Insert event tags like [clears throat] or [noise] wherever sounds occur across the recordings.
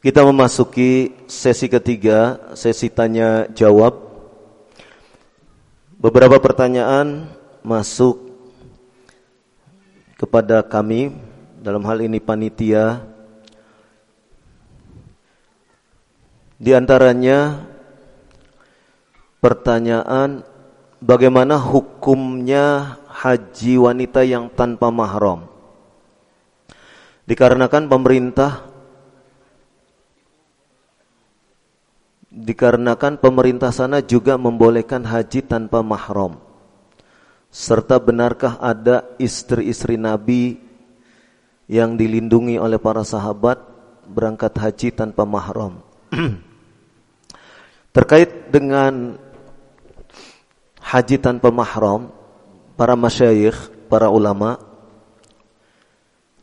Kita memasuki sesi ketiga, sesi tanya jawab. Beberapa pertanyaan masuk kepada kami dalam hal ini panitia. Di antaranya pertanyaan bagaimana hukumnya haji wanita yang tanpa mahram? Dikarenakan pemerintah dikarenakan pemerintah sana juga membolehkan haji tanpa mahram. Serta benarkah ada istri-istri Nabi yang dilindungi oleh para sahabat berangkat haji tanpa mahram? [clears throat] Terkait dengan haji tanpa mahram, para masyayikh, para ulama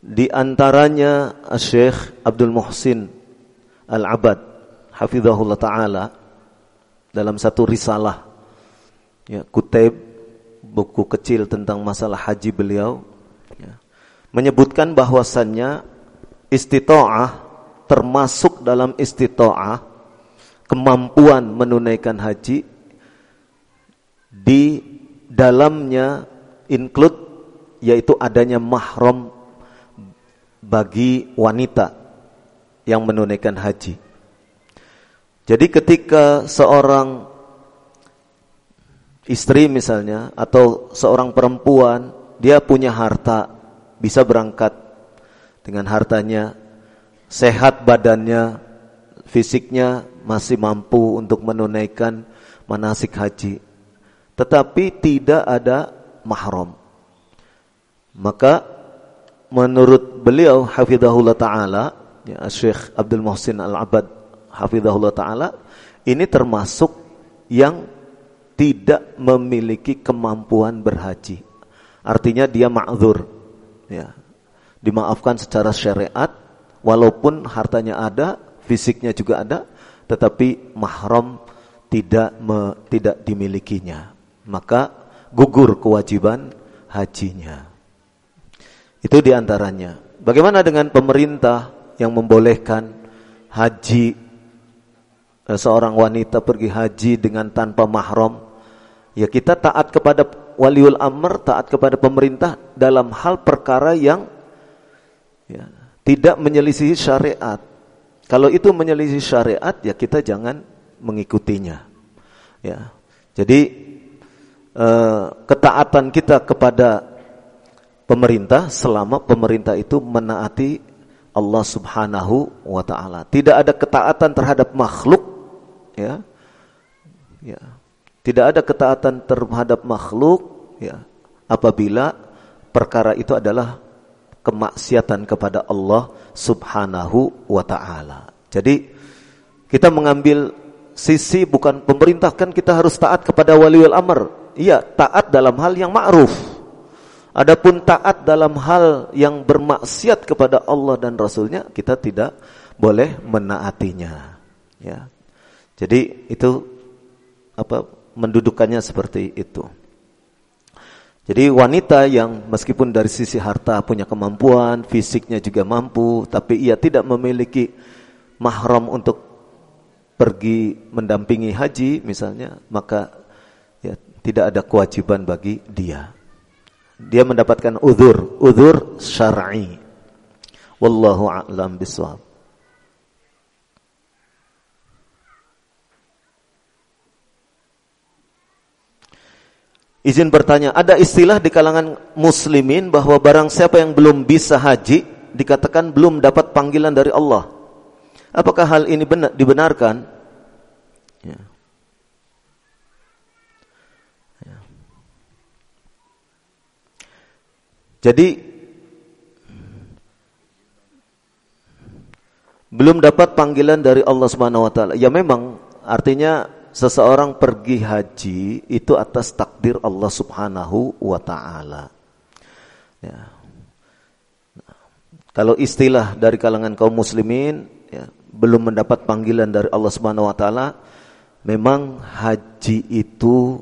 di antaranya Syekh Abdul Muhsin Al-Abad hafizahullah taala dalam satu risalah ya kutib buku kecil tentang masalah haji beliau ya, menyebutkan bahwasannya istita'ah termasuk dalam istita'ah kemampuan menunaikan haji di dalamnya include yaitu adanya mahram bagi wanita yang menunaikan haji jadi ketika seorang istri misalnya atau seorang perempuan dia punya harta bisa berangkat dengan hartanya sehat badannya fisiknya masih mampu untuk menunaikan manasik haji. Tetapi tidak ada mahram. Maka menurut beliau hafizahullah taala ya Syekh Abdul Muhsin Al-Abad hafizahullah taala ini termasuk yang tidak memiliki kemampuan berhaji. Artinya dia ma'dzur. Ya. Dimaafkan secara syariat walaupun hartanya ada, fisiknya juga ada, tetapi mahram tidak me, tidak dimilikinya. Maka gugur kewajiban hajinya. Itu di antaranya. Bagaimana dengan pemerintah yang membolehkan haji seorang wanita pergi haji dengan tanpa mahram, ya kita taat kepada waliul amr, taat kepada pemerintah dalam hal perkara yang ya, tidak menyelisihi syariat. Kalau itu menyelisihi syariat, ya kita jangan mengikutinya. Ya, jadi eh, ketaatan kita kepada pemerintah selama pemerintah itu menaati Allah Subhanahu wa taala. Tidak ada ketaatan terhadap makhluk ya ya tidak ada ketaatan terhadap makhluk ya apabila perkara itu adalah kemaksiatan kepada Allah Subhanahu wa taala. Jadi kita mengambil sisi bukan pemerintah kan kita harus taat kepada waliul amr. Iya, taat dalam hal yang ma'ruf. Adapun taat dalam hal yang bermaksiat kepada Allah dan Rasulnya kita tidak boleh menaatinya. Ya. Jadi itu apa mendudukannya seperti itu. Jadi wanita yang meskipun dari sisi harta punya kemampuan, fisiknya juga mampu, tapi ia tidak memiliki mahram untuk pergi mendampingi haji misalnya, maka ya tidak ada kewajiban bagi dia. Dia mendapatkan uzur, uzur syar'i. Wallahu a'lam bishawab. Izin bertanya, ada istilah di kalangan muslimin bahwa barang siapa yang belum bisa haji dikatakan belum dapat panggilan dari Allah. Apakah hal ini benar, dibenarkan? Ya. Ya. Jadi belum dapat panggilan dari Allah Subhanahu wa taala. Ya memang artinya seseorang pergi haji itu atas takdir Allah Subhanahu wa taala. Ya. Kalau istilah dari kalangan kaum muslimin ya, belum mendapat panggilan dari Allah Subhanahu wa taala, memang haji itu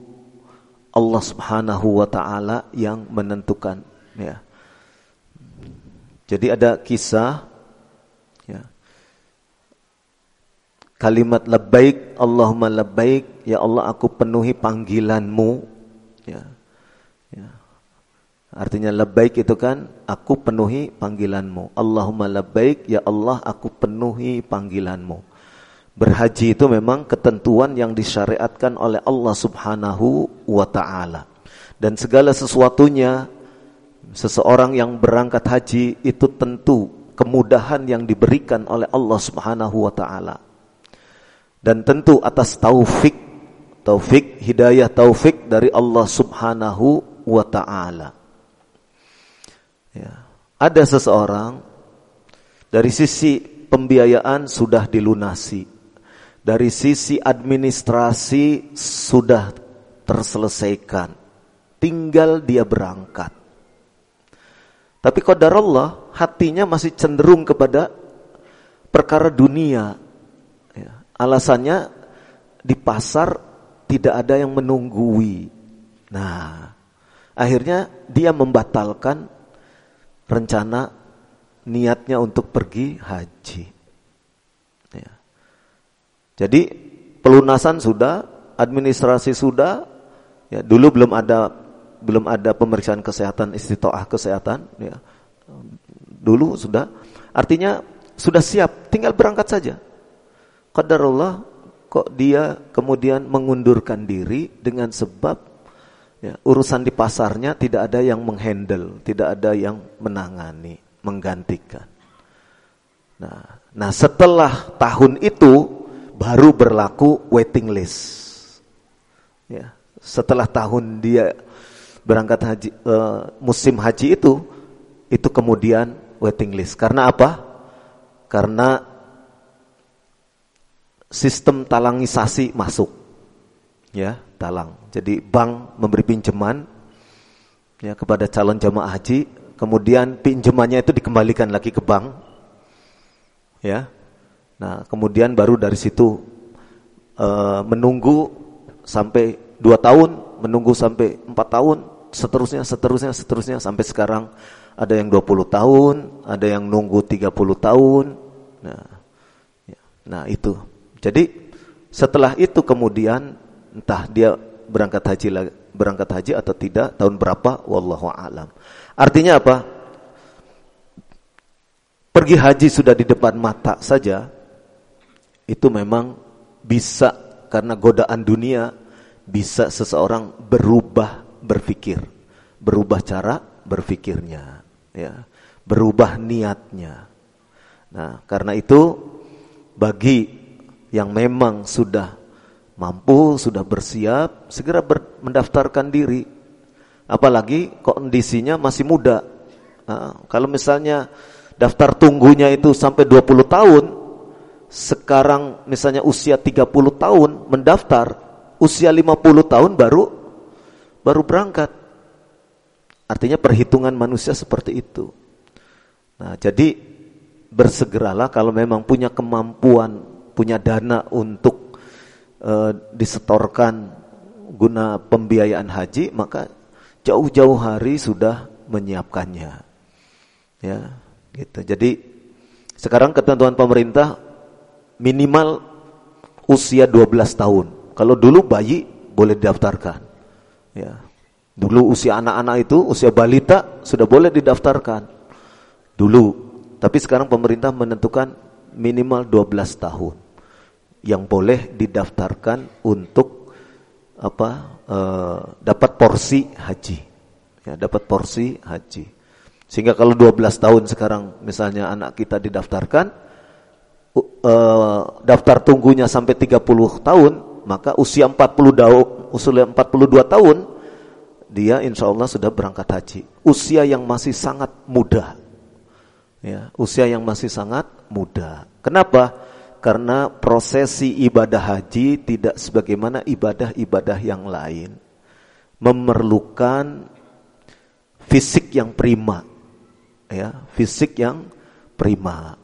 Allah Subhanahu wa taala yang menentukan ya. Jadi ada kisah kalimat labbaik Allahumma labbaik ya Allah aku penuhi panggilanmu. Ya. Ya. Artinya labbaik itu kan aku penuhi panggilanmu. Allahumma labbaik ya Allah aku penuhi panggilanmu. Berhaji itu memang ketentuan yang disyariatkan oleh Allah Subhanahu wa taala. Dan segala sesuatunya seseorang yang berangkat haji itu tentu kemudahan yang diberikan oleh Allah Subhanahu wa taala dan tentu atas taufik taufik hidayah taufik dari Allah Subhanahu wa taala. Ya. Ada seseorang dari sisi pembiayaan sudah dilunasi. Dari sisi administrasi sudah terselesaikan. Tinggal dia berangkat. Tapi qadar Allah hatinya masih cenderung kepada perkara dunia Alasannya di pasar tidak ada yang menunggui. Nah, akhirnya dia membatalkan rencana niatnya untuk pergi haji. Ya. Jadi pelunasan sudah, administrasi sudah. Ya, dulu belum ada belum ada pemeriksaan kesehatan istitoah kesehatan. Ya. Dulu sudah, artinya sudah siap, tinggal berangkat saja. Qadarullah kok dia kemudian mengundurkan diri dengan sebab ya, urusan di pasarnya tidak ada yang menghandle, tidak ada yang menangani, menggantikan. Nah, nah setelah tahun itu baru berlaku waiting list. Ya, setelah tahun dia berangkat haji uh, musim haji itu itu kemudian waiting list. Karena apa? Karena sistem talangisasi masuk. Ya, talang. Jadi bank memberi pinjaman ya kepada calon jamaah haji, kemudian pinjamannya itu dikembalikan lagi ke bank. Ya. Nah, kemudian baru dari situ uh, menunggu sampai dua tahun, menunggu sampai empat tahun, seterusnya, seterusnya, seterusnya sampai sekarang ada yang 20 tahun, ada yang nunggu 30 tahun. Nah, ya. nah itu. Jadi setelah itu kemudian entah dia berangkat haji berangkat haji atau tidak tahun berapa wallahu alam. Artinya apa? Pergi haji sudah di depan mata saja itu memang bisa karena godaan dunia bisa seseorang berubah berpikir, berubah cara berpikirnya, ya, berubah niatnya. Nah, karena itu bagi yang memang sudah mampu, sudah bersiap, segera ber, mendaftarkan diri. Apalagi kondisinya masih muda. Nah, kalau misalnya daftar tunggunya itu sampai 20 tahun, sekarang misalnya usia 30 tahun mendaftar, usia 50 tahun baru baru berangkat. Artinya perhitungan manusia seperti itu. Nah, jadi bersegeralah kalau memang punya kemampuan punya dana untuk uh, disetorkan guna pembiayaan haji, maka jauh-jauh hari sudah menyiapkannya. Ya, gitu. Jadi sekarang ketentuan pemerintah minimal usia 12 tahun. Kalau dulu bayi boleh didaftarkan. Ya. Dulu usia anak-anak itu, usia balita sudah boleh didaftarkan. Dulu. Tapi sekarang pemerintah menentukan minimal 12 tahun yang boleh didaftarkan untuk apa e, dapat porsi haji ya dapat porsi haji sehingga kalau 12 tahun sekarang misalnya anak kita didaftarkan e, daftar tunggunya sampai 30 tahun maka usia 40 tahun usia 42 tahun dia insya Allah sudah berangkat haji usia yang masih sangat muda ya usia yang masih sangat mudah. Kenapa? Karena prosesi ibadah haji tidak sebagaimana ibadah-ibadah yang lain. Memerlukan fisik yang prima. Ya, fisik yang prima.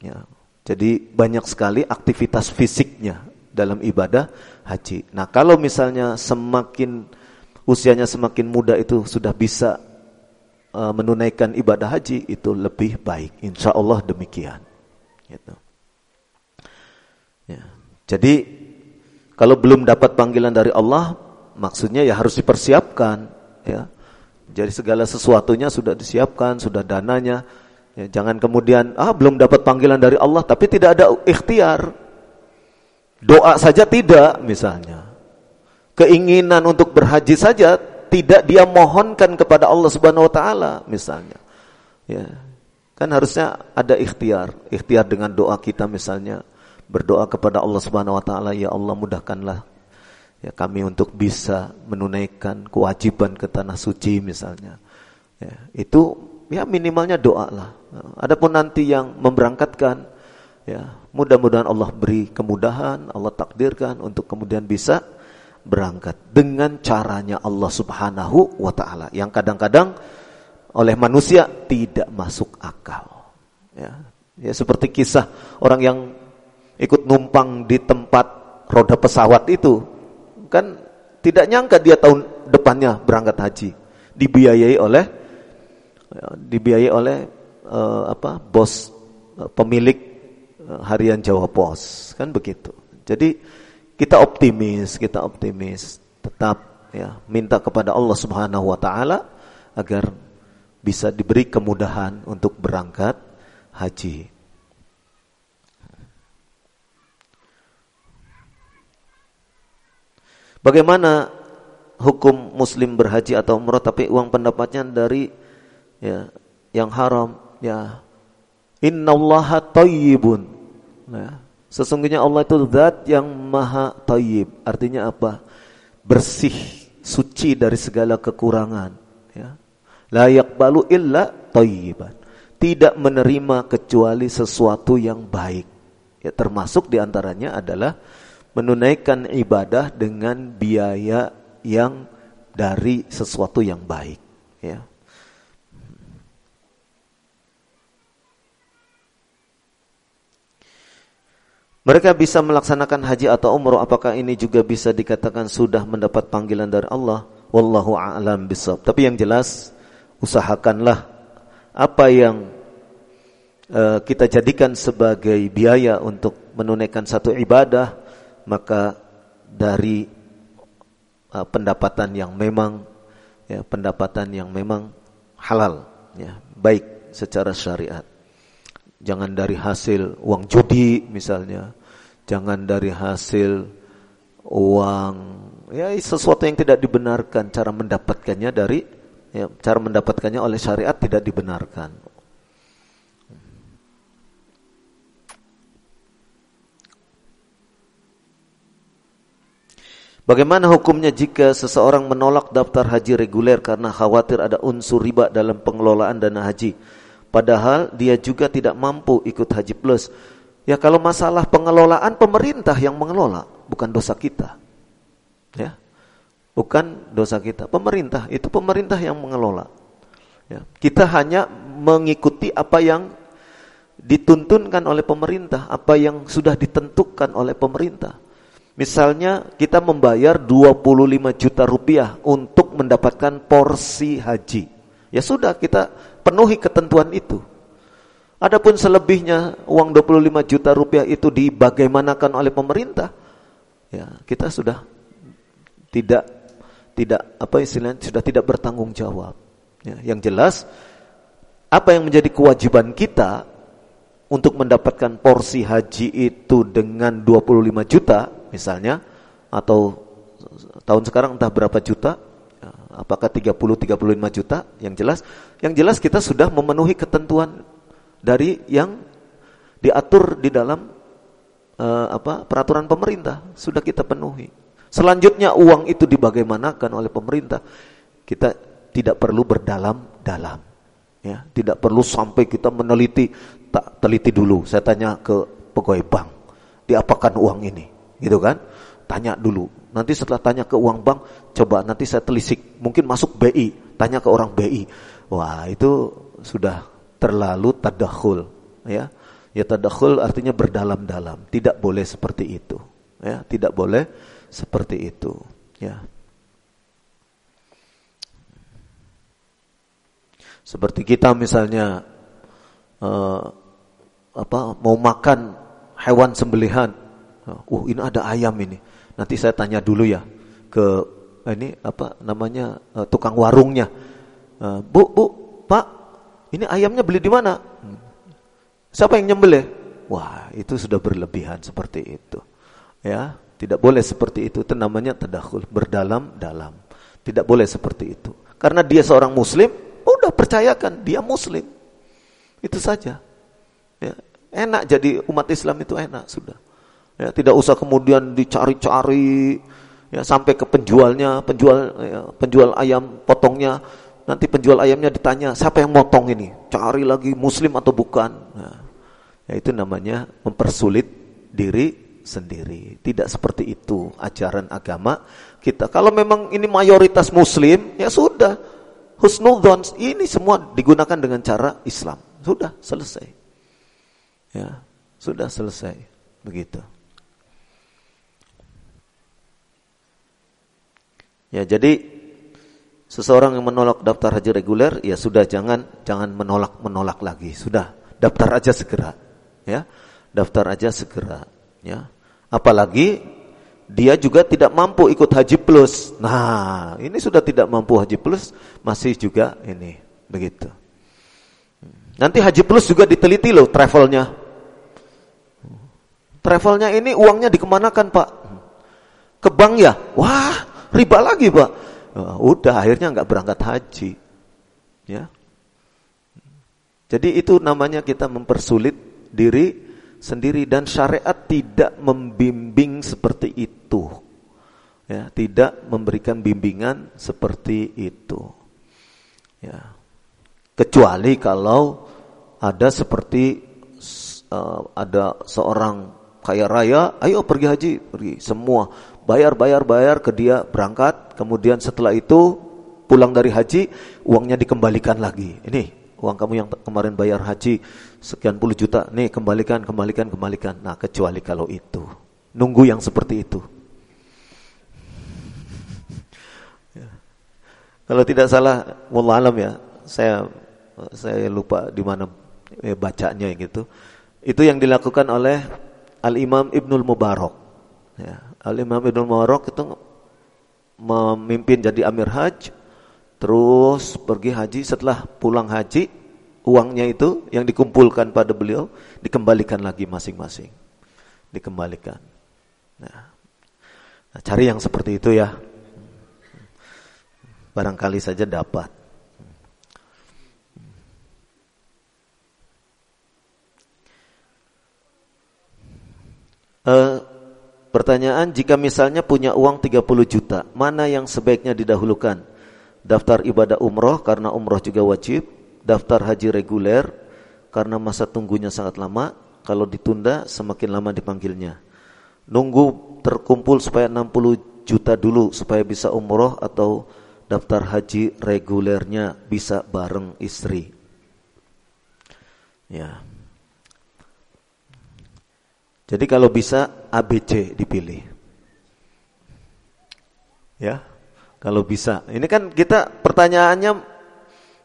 Ya. Jadi banyak sekali aktivitas fisiknya dalam ibadah haji. Nah, kalau misalnya semakin usianya semakin muda itu sudah bisa uh, menunaikan ibadah haji itu lebih baik. Insya Allah demikian. Gitu. Ya. Jadi kalau belum dapat panggilan dari Allah, maksudnya ya harus dipersiapkan. Ya. Jadi segala sesuatunya sudah disiapkan, sudah dananya, Ya, jangan kemudian ah belum dapat panggilan dari Allah tapi tidak ada ikhtiar. Doa saja tidak misalnya. Keinginan untuk berhaji saja tidak dia mohonkan kepada Allah Subhanahu wa taala misalnya. Ya. Kan harusnya ada ikhtiar. Ikhtiar dengan doa kita misalnya berdoa kepada Allah Subhanahu wa taala, ya Allah mudahkanlah ya kami untuk bisa menunaikan kewajiban ke tanah suci misalnya. Ya, itu ya minimalnya doa lah. Adapun nanti yang memberangkatkan, ya mudah-mudahan Allah beri kemudahan, Allah takdirkan untuk kemudian bisa berangkat dengan caranya Allah Subhanahu wa taala yang kadang-kadang oleh manusia tidak masuk akal. Ya, ya seperti kisah orang yang ikut numpang di tempat roda pesawat itu kan tidak nyangka dia tahun depannya berangkat haji dibiayai oleh Ya, dibiayai oleh uh, apa bos uh, pemilik uh, harian Jawa Pos kan begitu. Jadi kita optimis, kita optimis tetap ya minta kepada Allah Subhanahu wa taala agar bisa diberi kemudahan untuk berangkat haji. Bagaimana hukum muslim berhaji atau umrah tapi uang pendapatnya dari ya yang haram? Ya. Innallaha thayyibun ya. Sesungguhnya Allah itu zat yang maha thayyib artinya apa? Bersih suci dari segala kekurangan. Ya. La yaqbalu illa thayyiban tidak menerima kecuali sesuatu yang baik. Ya termasuk di antaranya adalah menunaikan ibadah dengan biaya yang dari sesuatu yang baik ya Mereka bisa melaksanakan haji atau umrah apakah ini juga bisa dikatakan sudah mendapat panggilan dari Allah? Wallahu a'lam bisawab. Tapi yang jelas usahakanlah apa yang uh, kita jadikan sebagai biaya untuk menunaikan satu ibadah maka dari uh, pendapatan yang memang ya pendapatan yang memang halal ya baik secara syariat Jangan dari hasil uang judi misalnya. Jangan dari hasil uang ya sesuatu yang tidak dibenarkan cara mendapatkannya dari ya, cara mendapatkannya oleh syariat tidak dibenarkan. Bagaimana hukumnya jika seseorang menolak daftar haji reguler karena khawatir ada unsur riba dalam pengelolaan dana haji? Padahal dia juga tidak mampu ikut haji plus. Ya kalau masalah pengelolaan pemerintah yang mengelola, bukan dosa kita. Ya. Bukan dosa kita, pemerintah itu pemerintah yang mengelola. Ya. Kita hanya mengikuti apa yang dituntunkan oleh pemerintah, apa yang sudah ditentukan oleh pemerintah. Misalnya kita membayar 25 juta rupiah untuk mendapatkan porsi haji. Ya sudah kita penuhi ketentuan itu. Adapun selebihnya uang 25 juta rupiah itu dibagaimanakan oleh pemerintah, ya kita sudah tidak tidak apa istilahnya sudah tidak bertanggung jawab. Ya, yang jelas apa yang menjadi kewajiban kita untuk mendapatkan porsi haji itu dengan 25 juta misalnya atau tahun sekarang entah berapa juta apakah 30 35 juta yang jelas yang jelas kita sudah memenuhi ketentuan dari yang diatur di dalam uh, apa peraturan pemerintah sudah kita penuhi selanjutnya uang itu dibagaimanakan oleh pemerintah kita tidak perlu berdalam-dalam ya tidak perlu sampai kita meneliti tak teliti dulu. Saya tanya ke pegawai bank, diapakan uang ini? Gitu kan? Tanya dulu. Nanti setelah tanya ke uang bank, coba nanti saya telisik. Mungkin masuk BI, tanya ke orang BI. Wah, itu sudah terlalu tadakhul, ya. Ya tadakhul artinya berdalam-dalam. Tidak boleh seperti itu. Ya, tidak boleh seperti itu, ya. Seperti kita misalnya uh, apa mau makan hewan sembelihan. Uh, ini ada ayam ini. Nanti saya tanya dulu ya ke ini apa namanya uh, tukang warungnya. Uh, bu, bu, Pak, ini ayamnya beli di mana? Hmm. Siapa yang nyembelih? Wah, itu sudah berlebihan seperti itu. Ya, tidak boleh seperti itu. Itu namanya tadakhul, berdalam-dalam. Tidak boleh seperti itu. Karena dia seorang muslim, Udah percayakan dia muslim. Itu saja. Ya, enak jadi umat Islam itu enak sudah. Ya, tidak usah kemudian dicari-cari ya sampai ke penjualnya, penjual ya, penjual ayam potongnya. Nanti penjual ayamnya ditanya, siapa yang motong ini? Cari lagi muslim atau bukan. Nah, ya itu namanya mempersulit diri sendiri. Tidak seperti itu ajaran agama kita. Kalau memang ini mayoritas muslim, ya sudah husnudzon ini semua digunakan dengan cara Islam. Sudah selesai. Ya, sudah selesai. Begitu. Ya, jadi seseorang yang menolak daftar haji reguler ya sudah jangan jangan menolak-menolak lagi. Sudah, daftar aja segera. Ya. Daftar aja segera, ya. Apalagi dia juga tidak mampu ikut haji plus. Nah, ini sudah tidak mampu haji plus, masih juga ini begitu. Nanti haji plus juga diteliti loh travelnya. Travelnya ini uangnya dikemanakan pak? Ke bank ya? Wah, riba lagi pak. Nah, udah akhirnya nggak berangkat haji. Ya. Jadi itu namanya kita mempersulit diri sendiri dan syariat tidak membimbing seperti itu. Ya, tidak memberikan bimbingan seperti itu. Ya. Kecuali kalau ada seperti uh, ada seorang kaya raya, ayo pergi haji, pergi semua bayar bayar bayar ke dia berangkat, kemudian setelah itu pulang dari haji uangnya dikembalikan lagi. Ini uang kamu yang kemarin bayar haji sekian puluh juta, nih kembalikan, kembalikan, kembalikan. Nah, kecuali kalau itu. Nunggu yang seperti itu. Ya. Kalau tidak salah, wallah alam ya, saya saya lupa di mana eh, bacanya gitu. Itu yang dilakukan oleh Al-Imam Ibnul Mubarak. Ya, Al-Imam Ibnul Mubarak itu memimpin jadi Amir Hajj Terus pergi haji setelah pulang haji uangnya itu yang dikumpulkan pada beliau dikembalikan lagi masing-masing. Dikembalikan. Nah, nah, cari yang seperti itu ya. Barangkali saja dapat. Uh, pertanyaan jika misalnya punya uang 30 juta, mana yang sebaiknya didahulukan? daftar ibadah umroh karena umroh juga wajib, daftar haji reguler karena masa tunggunya sangat lama, kalau ditunda semakin lama dipanggilnya. Nunggu terkumpul supaya 60 juta dulu supaya bisa umroh atau daftar haji regulernya bisa bareng istri. Ya. Jadi kalau bisa ABC dipilih. Ya. Kalau bisa. Ini kan kita pertanyaannya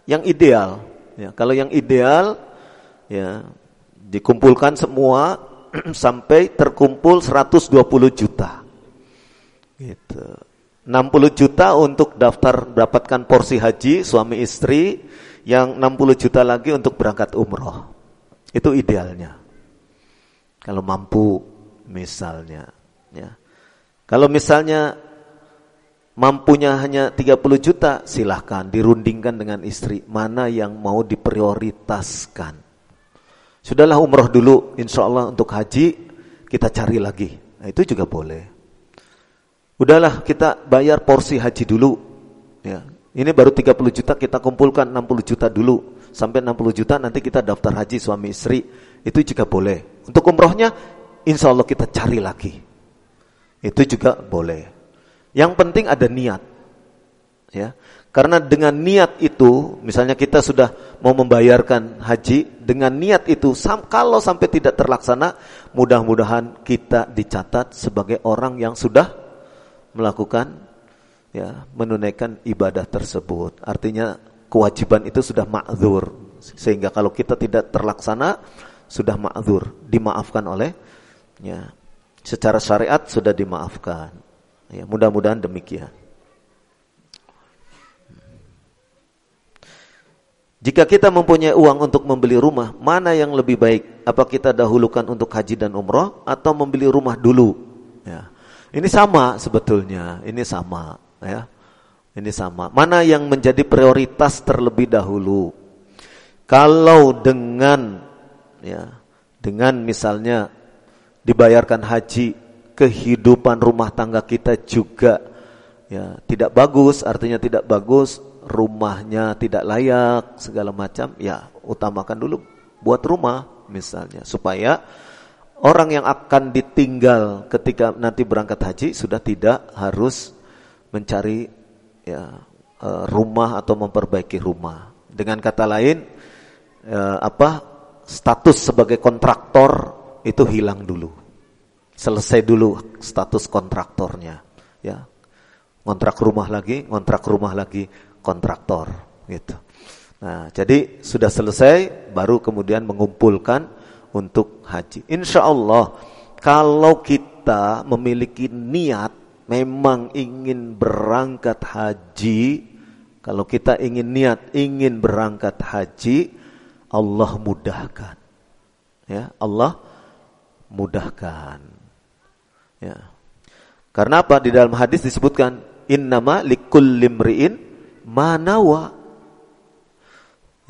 yang ideal. Ya, kalau yang ideal ya dikumpulkan semua [clears throat] sampai terkumpul 120 juta. Gitu. 60 juta untuk daftar mendapatkan porsi haji suami istri, yang 60 juta lagi untuk berangkat umroh. Itu idealnya. Kalau mampu misalnya, ya. Kalau misalnya mampunya hanya 30 juta, silahkan dirundingkan dengan istri. Mana yang mau diprioritaskan. Sudahlah umroh dulu, insya Allah untuk haji kita cari lagi. Nah, itu juga boleh. Udahlah kita bayar porsi haji dulu. Ya, ini baru 30 juta kita kumpulkan 60 juta dulu. sampai 60 juta nanti kita daftar haji suami istri. Itu juga boleh. Untuk umrohnya insya Allah kita cari lagi. Itu juga boleh. Yang penting ada niat. Ya. Karena dengan niat itu, misalnya kita sudah mau membayarkan haji, dengan niat itu, kalau sampai tidak terlaksana, mudah-mudahan kita dicatat sebagai orang yang sudah melakukan, ya, menunaikan ibadah tersebut. Artinya kewajiban itu sudah ma'zur, sehingga kalau kita tidak terlaksana, sudah ma'zur, dimaafkan oleh, ya, secara syariat sudah dimaafkan. Ya, mudah-mudahan demikian. Jika kita mempunyai uang untuk membeli rumah, mana yang lebih baik? Apa kita dahulukan untuk haji dan umroh atau membeli rumah dulu? Ya. Ini sama sebetulnya, ini sama, ya. Ini sama. Mana yang menjadi prioritas terlebih dahulu? Kalau dengan ya, dengan misalnya dibayarkan haji, kehidupan rumah tangga kita juga ya tidak bagus, artinya tidak bagus, rumahnya tidak layak segala macam, ya utamakan dulu buat rumah misalnya supaya orang yang akan ditinggal ketika nanti berangkat haji sudah tidak harus mencari ya eh, rumah atau memperbaiki rumah. Dengan kata lain eh, apa status sebagai kontraktor itu hilang dulu. Selesai dulu status kontraktornya, ya. Kontrak rumah lagi, kontrak rumah lagi, kontraktor gitu. Nah, jadi sudah selesai baru kemudian mengumpulkan untuk haji. Insya Allah kalau kita memiliki niat memang ingin berangkat haji, kalau kita ingin niat ingin berangkat haji, Allah mudahkan. Ya, Allah mudahkan. Ya. Karena apa? Di dalam hadis disebutkan innama likulli imri'in manawa.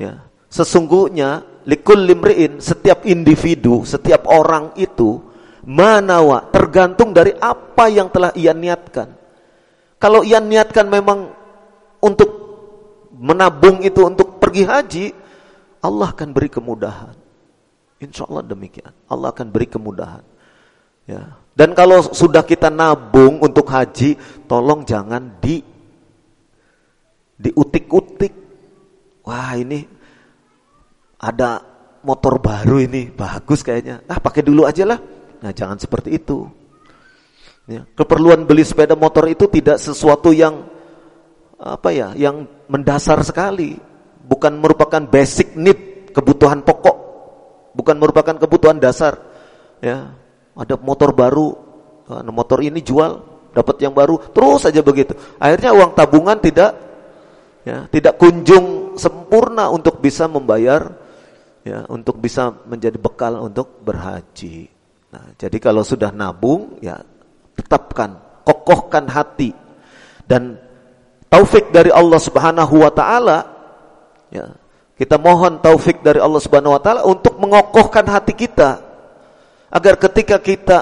Ya, sesungguhnya likul limriin setiap individu, setiap orang itu manawa tergantung dari apa yang telah ia niatkan. Kalau ia niatkan memang untuk menabung itu untuk pergi haji, Allah akan beri kemudahan. Insya Allah demikian. Allah akan beri kemudahan. Ya. Dan kalau sudah kita nabung untuk haji, tolong jangan di diutik-utik. Wah ini ada motor baru ini, bagus kayaknya. Ah pakai dulu aja lah. Nah jangan seperti itu. Ya, keperluan beli sepeda motor itu tidak sesuatu yang apa ya, yang mendasar sekali. Bukan merupakan basic need, kebutuhan pokok. Bukan merupakan kebutuhan dasar. Ya, ada motor baru, nah, motor ini jual, dapat yang baru, terus saja begitu. Akhirnya uang tabungan tidak ya, tidak kunjung sempurna untuk bisa membayar ya, untuk bisa menjadi bekal untuk berhaji. Nah, jadi kalau sudah nabung ya tetapkan, kokohkan hati dan taufik dari Allah Subhanahu wa taala ya. Kita mohon taufik dari Allah Subhanahu wa taala untuk mengokohkan hati kita agar ketika kita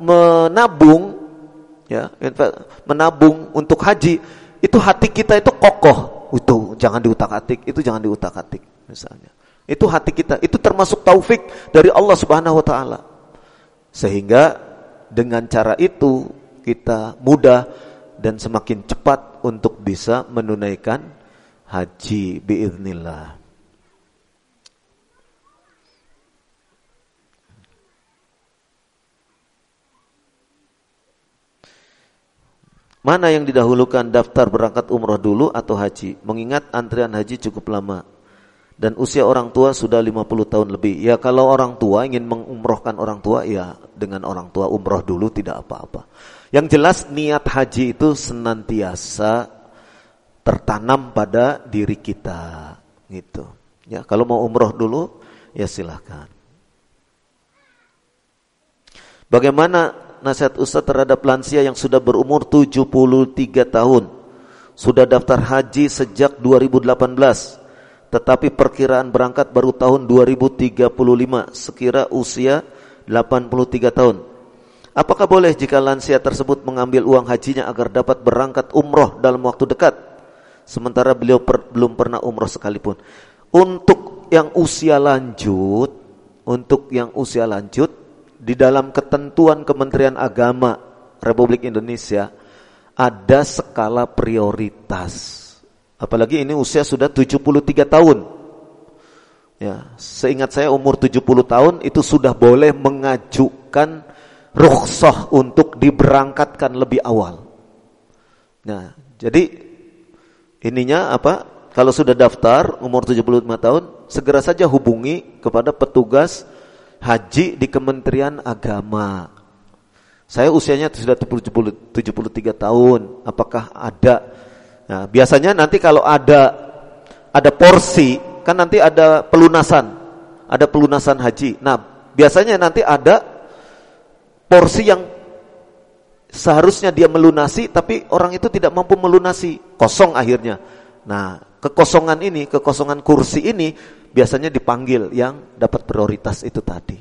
menabung ya, menabung untuk haji itu hati kita itu kokoh. Itu jangan diutak-atik, itu jangan diutak-atik misalnya. Itu hati kita, itu termasuk taufik dari Allah Subhanahu wa taala. Sehingga dengan cara itu kita mudah dan semakin cepat untuk bisa menunaikan haji biiznillah. Mana yang didahulukan daftar berangkat umroh dulu atau haji? Mengingat antrian haji cukup lama. Dan usia orang tua sudah 50 tahun lebih. Ya kalau orang tua ingin mengumrohkan orang tua, ya dengan orang tua umroh dulu tidak apa-apa. Yang jelas niat haji itu senantiasa tertanam pada diri kita. Gitu. Ya kalau mau umroh dulu, ya silahkan. Bagaimana nasihat Ustaz terhadap lansia yang sudah berumur 73 tahun. Sudah daftar haji sejak 2018. Tetapi perkiraan berangkat baru tahun 2035 sekira usia 83 tahun. Apakah boleh jika lansia tersebut mengambil uang hajinya agar dapat berangkat umroh dalam waktu dekat? Sementara beliau per, belum pernah umroh sekalipun. Untuk yang usia lanjut, untuk yang usia lanjut di dalam ketentuan Kementerian Agama Republik Indonesia ada skala prioritas. Apalagi ini usia sudah 73 tahun. Ya, seingat saya umur 70 tahun itu sudah boleh mengajukan rukhsah untuk diberangkatkan lebih awal. Nah, jadi ininya apa? Kalau sudah daftar umur 75 tahun, segera saja hubungi kepada petugas haji di Kementerian Agama. Saya usianya sudah 70, 73 tahun. Apakah ada? Nah, biasanya nanti kalau ada ada porsi kan nanti ada pelunasan, ada pelunasan haji. Nah, biasanya nanti ada porsi yang seharusnya dia melunasi tapi orang itu tidak mampu melunasi, kosong akhirnya. Nah, kekosongan ini, kekosongan kursi ini biasanya dipanggil yang dapat prioritas itu tadi.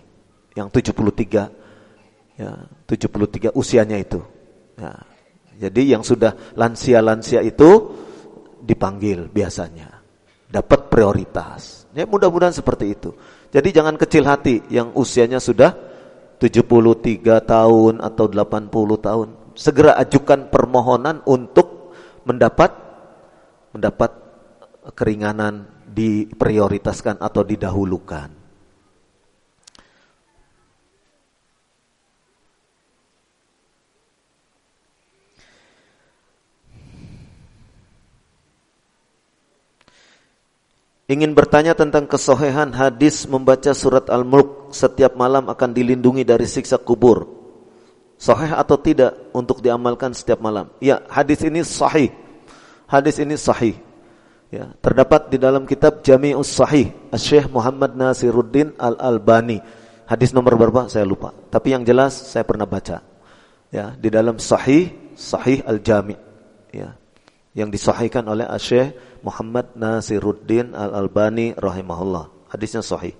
Yang 73 ya, 73 usianya itu. Ya, jadi yang sudah lansia-lansia itu dipanggil biasanya dapat prioritas. Ya mudah-mudahan seperti itu. Jadi jangan kecil hati yang usianya sudah 73 tahun atau 80 tahun. Segera ajukan permohonan untuk mendapat mendapat keringanan diprioritaskan atau didahulukan. Ingin bertanya tentang kesohehan hadis membaca surat Al-Mulk setiap malam akan dilindungi dari siksa kubur. Soheh atau tidak untuk diamalkan setiap malam? Ya, hadis ini sahih. Hadis ini sahih. Ya, terdapat di dalam kitab Jami'us Sahih Syekh Muhammad Nasiruddin Al-Albani. Hadis nomor berapa? Saya lupa. Tapi yang jelas saya pernah baca. Ya, di dalam Sahih Sahih Al-Jami'. Ya. Yang disahihkan oleh Syekh Muhammad Nasiruddin Al-Albani rahimahullah. Hadisnya sahih.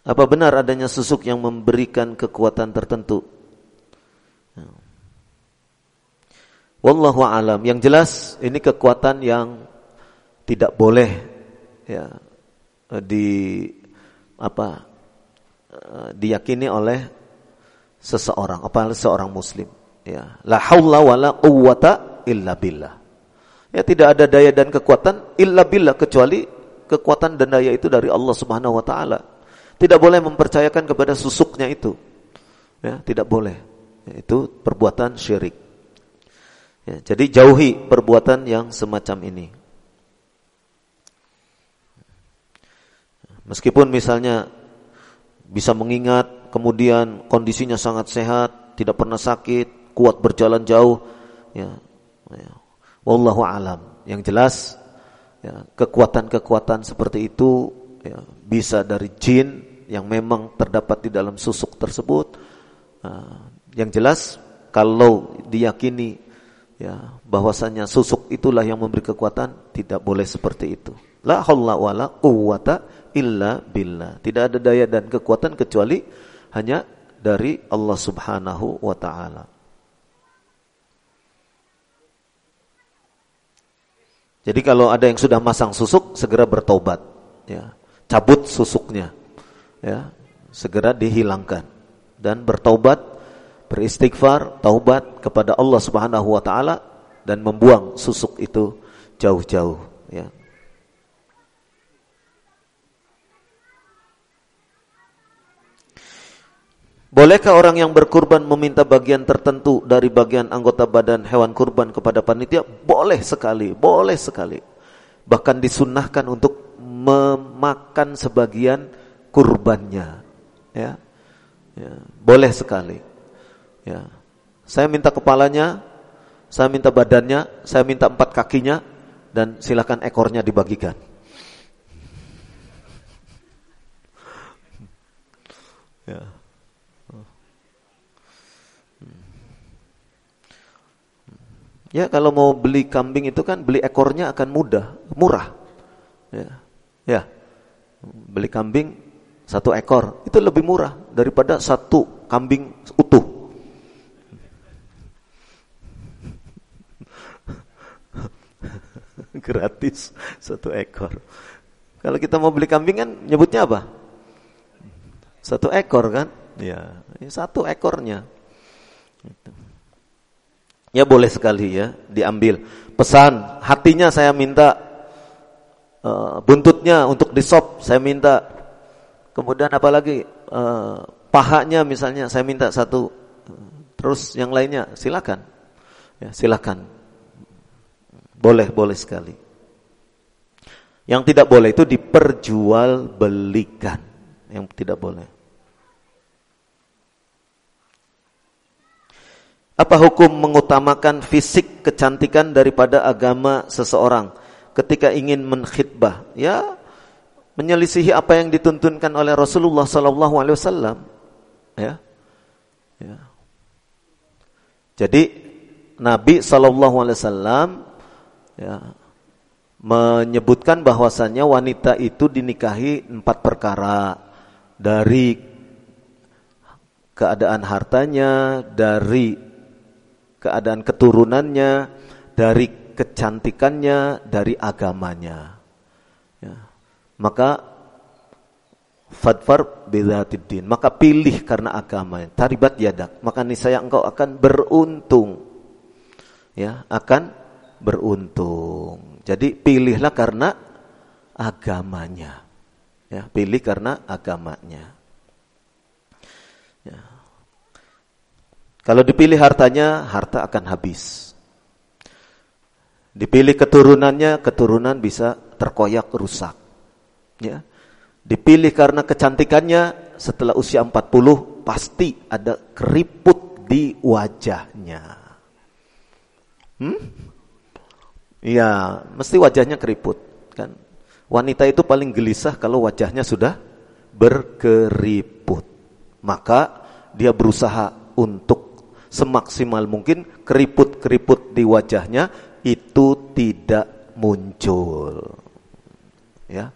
Apa benar adanya susuk yang memberikan kekuatan tertentu? Wallahu alam. Yang jelas ini kekuatan yang tidak boleh ya di apa diyakini oleh seseorang, apalagi seorang muslim. Ya, la haula wala quwwata illa billah. Ya, tidak ada daya dan kekuatan illa billah kecuali kekuatan dan daya itu dari Allah Subhanahu wa taala. Tidak boleh mempercayakan kepada susuknya itu. Ya, tidak boleh. Ya, itu perbuatan syirik. Ya, jadi jauhi perbuatan yang semacam ini. Meskipun misalnya bisa mengingat kemudian kondisinya sangat sehat, tidak pernah sakit, kuat berjalan jauh, ya, ya. wallahu alam. Yang jelas, ya, kekuatan-kekuatan seperti itu ya, bisa dari jin yang memang terdapat di dalam susuk tersebut. Uh, yang jelas, kalau diyakini ya bahwasanya susuk itulah yang memberi kekuatan, tidak boleh seperti itu. La haula wala quwata illa billah. Tidak ada daya dan kekuatan kecuali hanya dari Allah Subhanahu wa taala. Jadi kalau ada yang sudah masang susuk segera bertobat ya. Cabut susuknya. Ya, segera dihilangkan dan bertobat, beristighfar, taubat kepada Allah Subhanahu wa taala dan membuang susuk itu jauh-jauh ya. Bolehkah orang yang berkurban meminta bagian tertentu dari bagian anggota badan hewan kurban kepada panitia? Boleh sekali, boleh sekali. Bahkan disunnahkan untuk memakan sebagian kurbannya. Ya, ya boleh sekali. Ya, saya minta kepalanya, saya minta badannya, saya minta empat kakinya, dan silakan ekornya dibagikan. Ya. Ya kalau mau beli kambing itu kan beli ekornya akan mudah, murah. Ya, ya. beli kambing satu ekor itu lebih murah daripada satu kambing utuh. [laughs] gratis satu ekor. Kalau kita mau beli kambing kan nyebutnya apa? Satu ekor kan? Ya, satu ekornya. Gitu. Ya boleh sekali ya diambil. Pesan hatinya saya minta uh, buntutnya untuk disop saya minta. Kemudian apalagi uh, pahanya misalnya saya minta satu. Terus yang lainnya silakan. Ya, silakan. Boleh, boleh sekali. Yang tidak boleh itu diperjualbelikan. Yang tidak boleh. Apa hukum mengutamakan fisik kecantikan daripada agama seseorang ketika ingin menkhidbah? Ya, menyelisihi apa yang dituntunkan oleh Rasulullah wasallam. Ya. Ya. Jadi Nabi wasallam ya menyebutkan bahwasannya wanita itu dinikahi empat perkara dari keadaan hartanya, dari keadaan keturunannya, dari kecantikannya, dari agamanya. Ya. Maka fadfar bidzatiddin, maka pilih karena agama. Taribat yadak, maka niscaya engkau akan beruntung. Ya, akan beruntung. Jadi pilihlah karena agamanya. Ya, pilih karena agamanya. Kalau dipilih hartanya, harta akan habis. Dipilih keturunannya, keturunan bisa terkoyak rusak. Ya. Dipilih karena kecantikannya, setelah usia 40 pasti ada keriput di wajahnya. Hmm? Iya, mesti wajahnya keriput kan. Wanita itu paling gelisah kalau wajahnya sudah berkeriput. Maka dia berusaha untuk semaksimal mungkin keriput-keriput di wajahnya itu tidak muncul. Ya.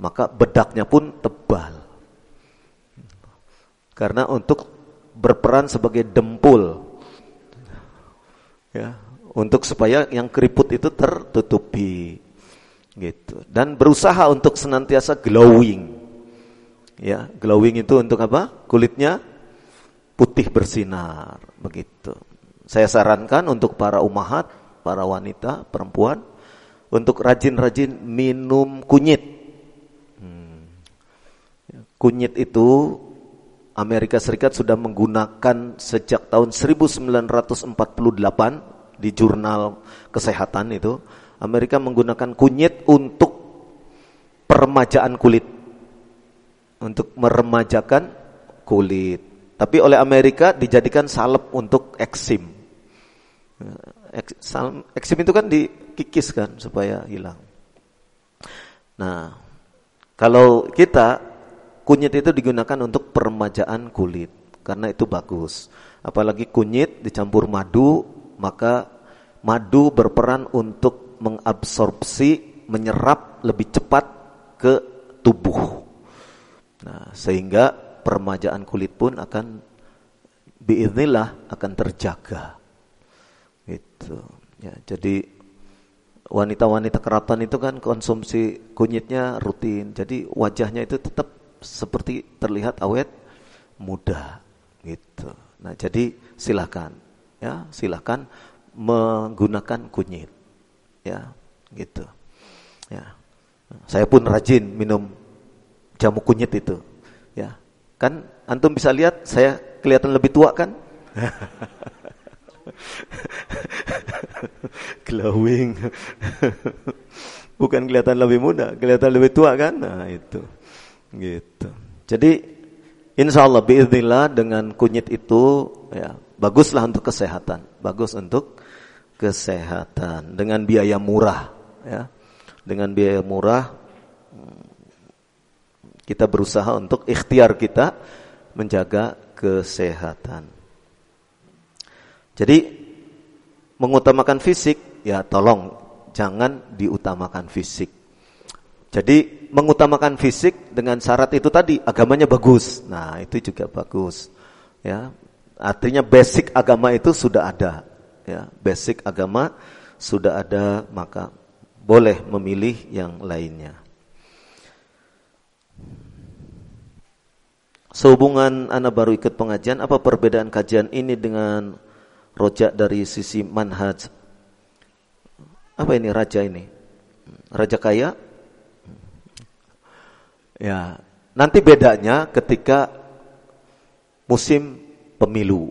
Maka bedaknya pun tebal. Karena untuk berperan sebagai dempul. Ya, untuk supaya yang keriput itu tertutupi. Gitu. Dan berusaha untuk senantiasa glowing. Ya, glowing itu untuk apa? Kulitnya putih bersinar begitu. Saya sarankan untuk para umahat, para wanita, perempuan untuk rajin-rajin minum kunyit. Hmm. Kunyit itu Amerika Serikat sudah menggunakan sejak tahun 1948 di jurnal kesehatan itu Amerika menggunakan kunyit untuk peremajaan kulit untuk meremajakan kulit tapi oleh Amerika dijadikan salep untuk eksim. Eksim itu kan dikikiskan supaya hilang. Nah, kalau kita kunyit itu digunakan untuk peremajaan kulit karena itu bagus. Apalagi kunyit dicampur madu, maka madu berperan untuk mengabsorpsi, menyerap lebih cepat ke tubuh. Nah, sehingga permajaan kulit pun akan biiznillah akan terjaga. Gitu. Ya, jadi wanita-wanita keraton itu kan konsumsi kunyitnya rutin. Jadi wajahnya itu tetap seperti terlihat awet muda gitu. Nah, jadi silakan ya, silakan menggunakan kunyit. Ya, gitu. Ya. Saya pun rajin minum jamu kunyit itu. Ya. Kan antum bisa lihat saya kelihatan lebih tua kan? [laughs] Glowing. Bukan kelihatan lebih muda, kelihatan lebih tua kan? Nah, itu. Gitu. Jadi insya Allah biiznillah dengan kunyit itu ya baguslah untuk kesehatan, bagus untuk kesehatan dengan biaya murah ya. Dengan biaya murah kita berusaha untuk ikhtiar kita menjaga kesehatan. Jadi mengutamakan fisik ya tolong jangan diutamakan fisik. Jadi mengutamakan fisik dengan syarat itu tadi agamanya bagus. Nah, itu juga bagus. Ya. Artinya basic agama itu sudah ada. Ya, basic agama sudah ada maka boleh memilih yang lainnya. Sehubungan anak baru ikut pengajian, apa perbedaan kajian ini dengan rojak dari sisi manhaj? Apa ini raja ini? Raja kaya? Ya, nanti bedanya ketika musim pemilu.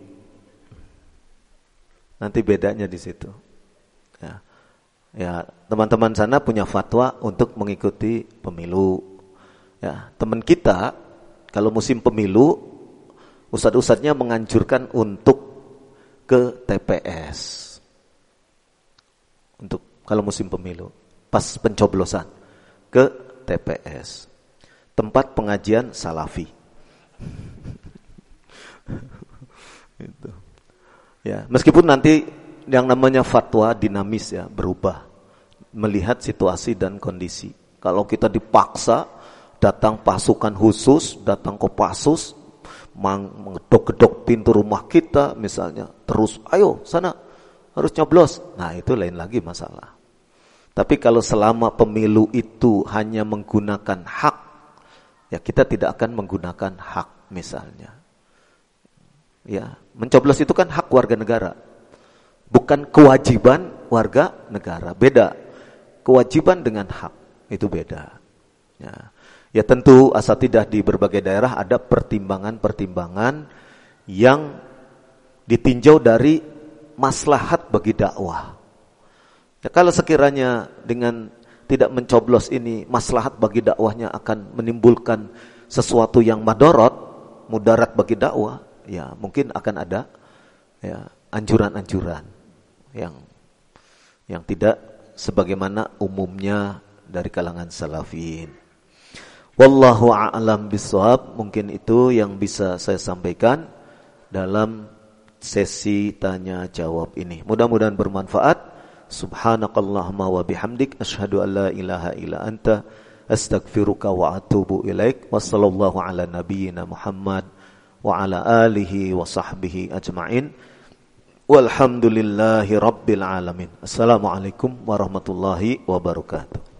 Nanti bedanya di situ. Ya. Ya, teman-teman sana punya fatwa untuk mengikuti pemilu. Ya, teman kita kalau musim pemilu, ustadz-ustadznya menganjurkan untuk ke TPS. Untuk kalau musim pemilu, pas pencoblosan ke TPS. Tempat pengajian salafi. [laughs] itu. Ya, meskipun nanti yang namanya fatwa dinamis ya, berubah melihat situasi dan kondisi. Kalau kita dipaksa datang pasukan khusus, datang Kopassus, mengedok-gedok pintu rumah kita misalnya, terus ayo sana harus nyoblos. Nah itu lain lagi masalah. Tapi kalau selama pemilu itu hanya menggunakan hak, ya kita tidak akan menggunakan hak misalnya. Ya, mencoblos itu kan hak warga negara. Bukan kewajiban warga negara. Beda. Kewajiban dengan hak itu beda. Ya. Ya tentu asatidah di berbagai daerah ada pertimbangan-pertimbangan yang ditinjau dari maslahat bagi dakwah. Ya, kalau sekiranya dengan tidak mencoblos ini maslahat bagi dakwahnya akan menimbulkan sesuatu yang madorot, mudarat bagi dakwah, ya mungkin akan ada ya anjuran-anjuran yang yang tidak sebagaimana umumnya dari kalangan salafin. Wallahu a'lam bisawab. Mungkin itu yang bisa saya sampaikan dalam sesi tanya jawab ini. Mudah-mudahan bermanfaat. Subhanakallahumma wa bihamdik asyhadu an la ilaha illa anta astaghfiruka wa atubu ilaik. Wassallallahu ala nabiyyina Muhammad wa ala alihi wa sahbihi ajma'in. Walhamdulillahi rabbil alamin. Assalamualaikum warahmatullahi wabarakatuh.